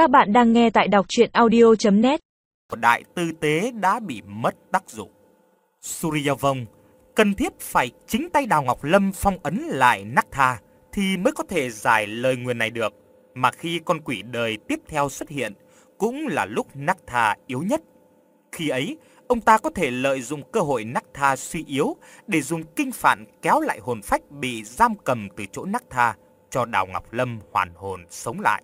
Các bạn đang nghe tại đọc audio net Đại tư tế đã bị mất tác dụng. surya vong cần thiết phải chính tay Đào Ngọc Lâm phong ấn lại Nakha thì mới có thể giải lời nguyền này được. Mà khi con quỷ đời tiếp theo xuất hiện cũng là lúc Nakha yếu nhất. Khi ấy, ông ta có thể lợi dụng cơ hội Nakha suy yếu để dùng kinh phản kéo lại hồn phách bị giam cầm từ chỗ Nakha cho Đào Ngọc Lâm hoàn hồn sống lại.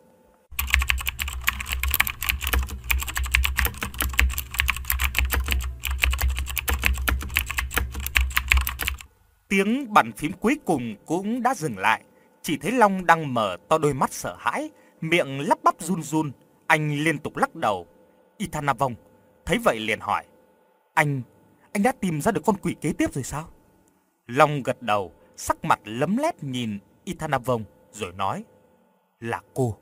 Tiếng bàn phím cuối cùng cũng đã dừng lại, chỉ thấy Long đang mở to đôi mắt sợ hãi, miệng lắp bắp run run, anh liên tục lắc đầu. ithana vong thấy vậy liền hỏi: "Anh, anh đã tìm ra được con quỷ kế tiếp rồi sao?" Long gật đầu, sắc mặt lấm lét nhìn ithana vong rồi nói: "Là cô."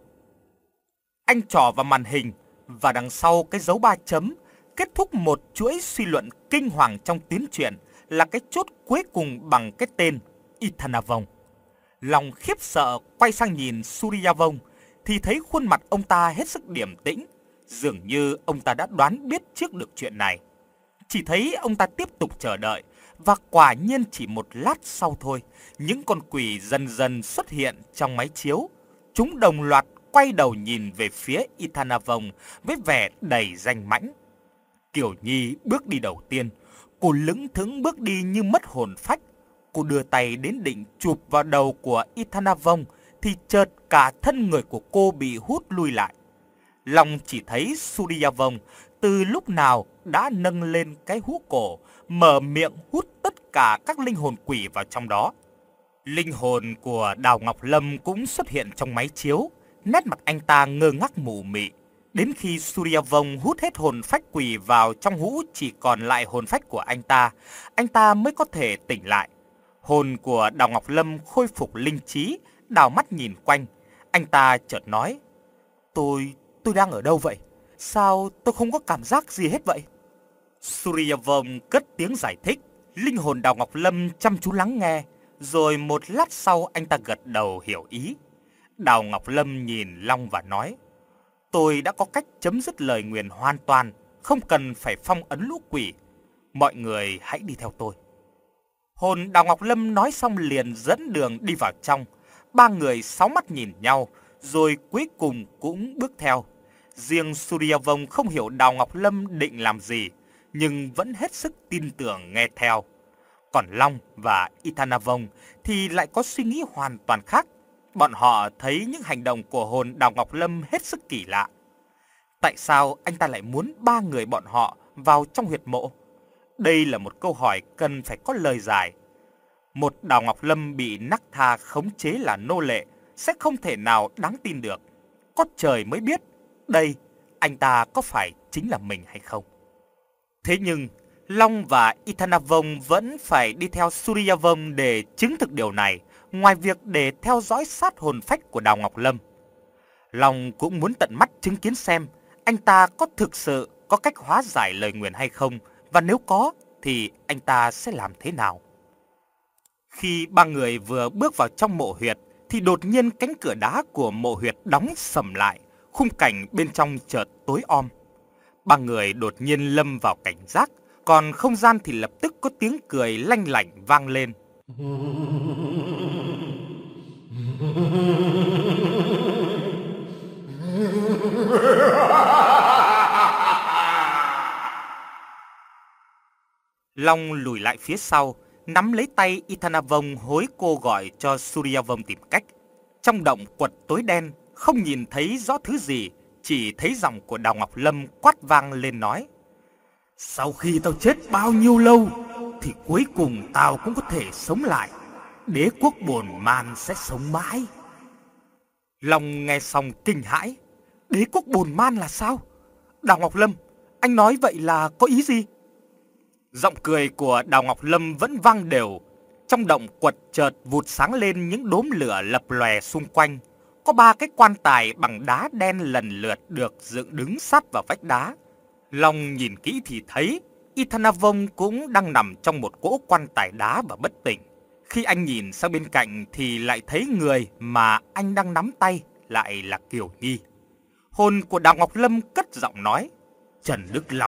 Anh trỏ vào màn hình và đằng sau cái dấu ba chấm kết thúc một chuỗi suy luận kinh hoàng trong tiến truyện là cái chốt cuối cùng bằng cái tên Ithanavong. Lòng khiếp sợ quay sang nhìn Suryavong thì thấy khuôn mặt ông ta hết sức điềm tĩnh, dường như ông ta đã đoán biết trước được chuyện này. Chỉ thấy ông ta tiếp tục chờ đợi và quả nhiên chỉ một lát sau thôi, những con quỷ dần dần xuất hiện trong máy chiếu. Chúng đồng loạt quay đầu nhìn về phía Ithanavong với vẻ đầy danh mãnh. Kiều Nhi bước đi đầu tiên, cô lững thững bước đi như mất hồn phách. Cô đưa tay đến định chụp vào đầu của Ithanavong thì chợt cả thân người của cô bị hút lui lại. Long chỉ thấy Suryavong từ lúc nào đã nâng lên cái hú cổ, mở miệng hút tất cả các linh hồn quỷ vào trong đó. Linh hồn của Đào Ngọc Lâm cũng xuất hiện trong máy chiếu, nét mặt anh ta ngơ ngác mù mị. Đến khi Suryavong hút hết hồn phách quỷ vào trong hũ chỉ còn lại hồn phách của anh ta, anh ta mới có thể tỉnh lại. Hồn của Đào Ngọc Lâm khôi phục linh trí, đào mắt nhìn quanh. Anh ta chợt nói, tôi, tôi đang ở đâu vậy? Sao tôi không có cảm giác gì hết vậy? Suryavong cất tiếng giải thích, linh hồn Đào Ngọc Lâm chăm chú lắng nghe, rồi một lát sau anh ta gật đầu hiểu ý. Đào Ngọc Lâm nhìn Long và nói, tôi đã có cách chấm dứt lời nguyền hoàn toàn, không cần phải phong ấn lũ quỷ. Mọi người hãy đi theo tôi. Hồn Đào Ngọc Lâm nói xong liền dẫn đường đi vào trong. Ba người sáu mắt nhìn nhau, rồi cuối cùng cũng bước theo. Riêng Suryavong không hiểu Đào Ngọc Lâm định làm gì, nhưng vẫn hết sức tin tưởng nghe theo. Còn Long và Ithanavong thì lại có suy nghĩ hoàn toàn khác. Bọn họ thấy những hành động của hồn Đào Ngọc Lâm hết sức kỳ lạ. Tại sao anh ta lại muốn ba người bọn họ vào trong huyệt mộ? Đây là một câu hỏi cần phải có lời giải. Một Đào Ngọc Lâm bị Nắc Tha khống chế là nô lệ sẽ không thể nào đáng tin được. Có trời mới biết đây anh ta có phải chính là mình hay không. Thế nhưng Long và Ithanavong vẫn phải đi theo Suryavong để chứng thực điều này, ngoài việc để theo dõi sát hồn phách của Đào Ngọc Lâm. Long cũng muốn tận mắt chứng kiến xem anh ta có thực sự có cách hóa giải lời nguyền hay không và nếu có thì anh ta sẽ làm thế nào. Khi ba người vừa bước vào trong mộ huyệt thì đột nhiên cánh cửa đá của mộ huyệt đóng sầm lại, khung cảnh bên trong chợt tối om. Ba người đột nhiên lâm vào cảnh giác, còn không gian thì lập tức có tiếng cười lanh lảnh vang lên. Long lùi lại phía sau, nắm lấy tay Ithanavong hối cô gọi cho Suryavong tìm cách. Trong động quật tối đen, không nhìn thấy rõ thứ gì, chỉ thấy giọng của Đào Ngọc Lâm quát vang lên nói. Sau khi tao chết bao nhiêu lâu, thì cuối cùng tao cũng có thể sống lại. Đế quốc bồn man sẽ sống mãi. Long nghe xong kinh hãi. Đế quốc bồn man là sao? Đào Ngọc Lâm, anh nói vậy là có ý gì? Giọng cười của Đào Ngọc Lâm vẫn vang đều. Trong động quật chợt vụt sáng lên những đốm lửa lập lòe xung quanh. Có ba cái quan tài bằng đá đen lần lượt được dựng đứng sát vào vách đá. Long nhìn kỹ thì thấy Ithanavong cũng đang nằm trong một cỗ quan tài đá và bất tỉnh. Khi anh nhìn sang bên cạnh thì lại thấy người mà anh đang nắm tay lại là Kiều Nhi. Hồn của Đào Ngọc Lâm cất giọng nói. Trần Đức Long.